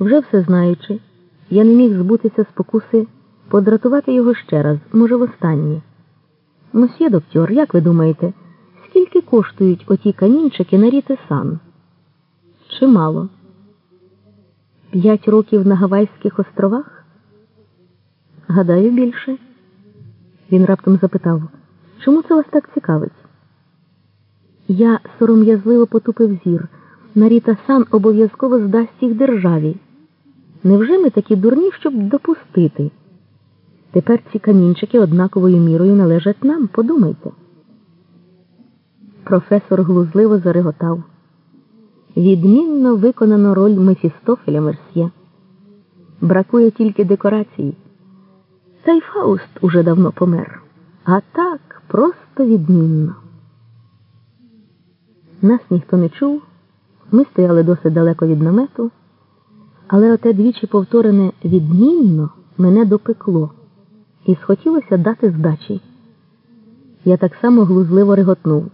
Вже все знаючи, я не міг збутися спокуси подратувати його ще раз, може, востаннє. Мосьє доктор, як ви думаєте, скільки коштують оті камінчики на ріте сан? Чимало. П'ять років на Гавайських островах? Гадаю, більше. Він раптом запитав, чому це вас так цікавить? Я сором'язливо потупив зір. Наріта сан обов'язково здасть їх державі. Невже ми такі дурні, щоб допустити? Тепер ці камінчики однаковою мірою належать нам, подумайте. Професор глузливо зареготав. Відмінно виконано роль Мефістофеля Мерсьє. Бракує тільки декорації. Та й Фауст уже давно помер. А так просто відмінно. Нас ніхто не чув, ми стояли досить далеко від намету, але оте двічі повторене відмінно мене допекло і схотілося дати здачі. Я так само глузливо реготнув.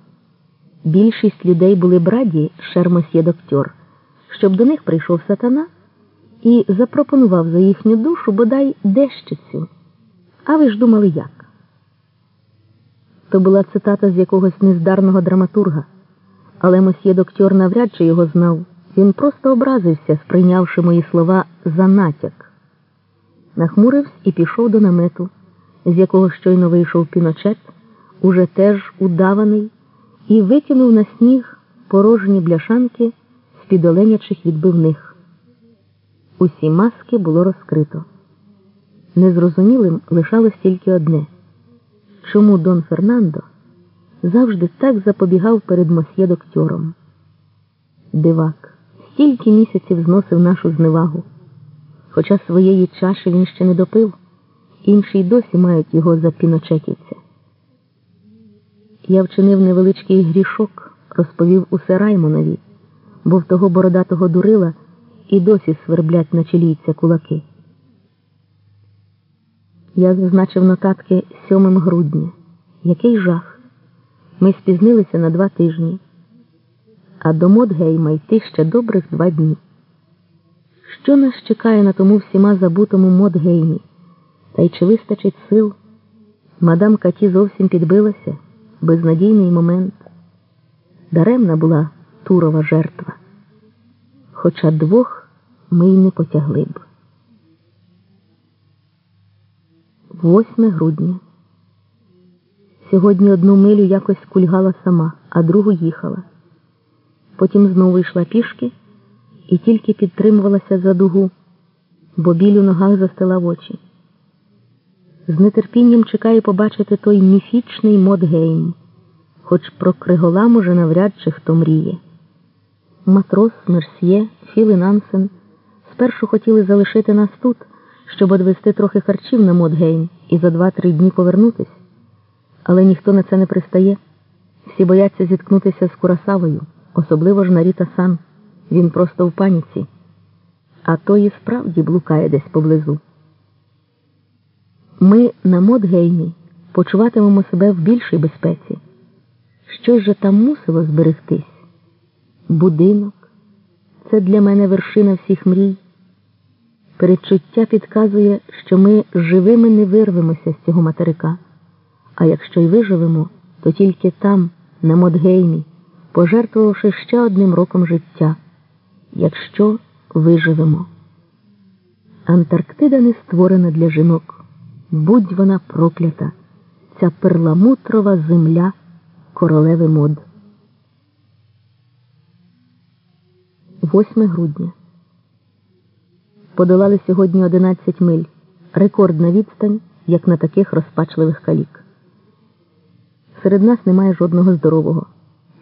Більшість людей були браді шермосьє доктор, щоб до них прийшов сатана і запропонував за їхню душу бодай дещицю. А ви ж думали як? То була цитата з якогось нездарного драматурга, але мосьє доктор навряд чи його знав. Він просто образився, сприйнявши мої слова за натяк. Нахмурився і пішов до намету, з якого щойно вийшов піночет, уже теж удаваний, і викинув на сніг порожні бляшанки з-під оленячих відбивних. Усі маски було розкрито. Незрозумілим лишалось тільки одне чому Дон Фернандо завжди так запобігав перед мосьє доктором. Дивак, стільки місяців зносив нашу зневагу, хоча своєї чаші він ще не допив, інші й досі мають його за піночетівця. Я вчинив невеличкий грішок, розповів усе Раймонові, бо в того бородатого дурила і досі сверблять на чолійця кулаки. Я зазначив нотатки 7 грудня. Який жах. Ми спізнилися на два тижні, а до Модгейма йти ще добрих два дні. Що нас чекає на тому всіма забутому Модгеймі? Та й чи вистачить сил? Мадам Каті зовсім підбилася, безнадійний момент. Даремна була турова жертва. Хоча двох ми й не потягли б. 8 грудня. Сьогодні одну милю якось кульгала сама, а другу їхала. Потім знову йшла пішки і тільки підтримувалася за дугу, бо біль у ногах застила очі. З нетерпінням чекаю побачити той міфічний Модгейм, хоч про Криголам уже навряд чи хто мріє. Матрос, Мерсьє, Філ і Нансен спершу хотіли залишити нас тут, щоб одвести трохи харчів на Модгейм і за два-три дні повернутись. Але ніхто на це не пристає. Всі бояться зіткнутися з Курасавою, особливо ж Наріта Сан. Він просто в паніці, а то і справді блукає десь поблизу. Ми на Модгеймі почуватимемо себе в більшій безпеці. Щось же там мусило зберегтись. Будинок це для мене вершина всіх мрій. Передчуття підказує, що ми живими не вирвемося з цього материка. А якщо й виживемо, то тільки там, на Модгеймі, пожертвувавши ще одним роком життя, якщо виживемо. Антарктида не створена для жінок, будь вона проклята, ця перламутрова земля королеви мод. 8 грудня. Подолали сьогодні 11 миль. Рекордна відстань, як на таких розпачливих калік. Серед нас немає жодного здорового.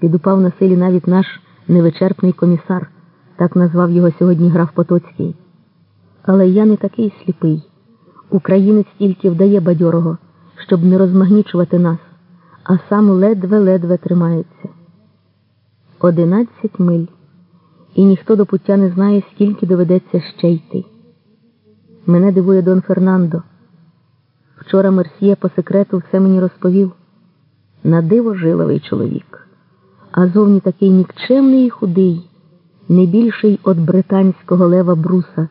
Підупав на силі навіть наш невичерпний комісар, так назвав його сьогодні граф Потоцький. Але я не такий сліпий. Українець тільки вдає бадьорого, щоб не розмагнічувати нас, а сам ледве-ледве тримається. Одинадцять миль. І ніхто до пуття не знає, скільки доведеться ще йти. Мене дивує Дон Фернандо. Вчора Мерсьє по секрету все мені розповів на диво жиловий чоловік, а зовні такий нікчемний і худий, не більший від британського лева бруса.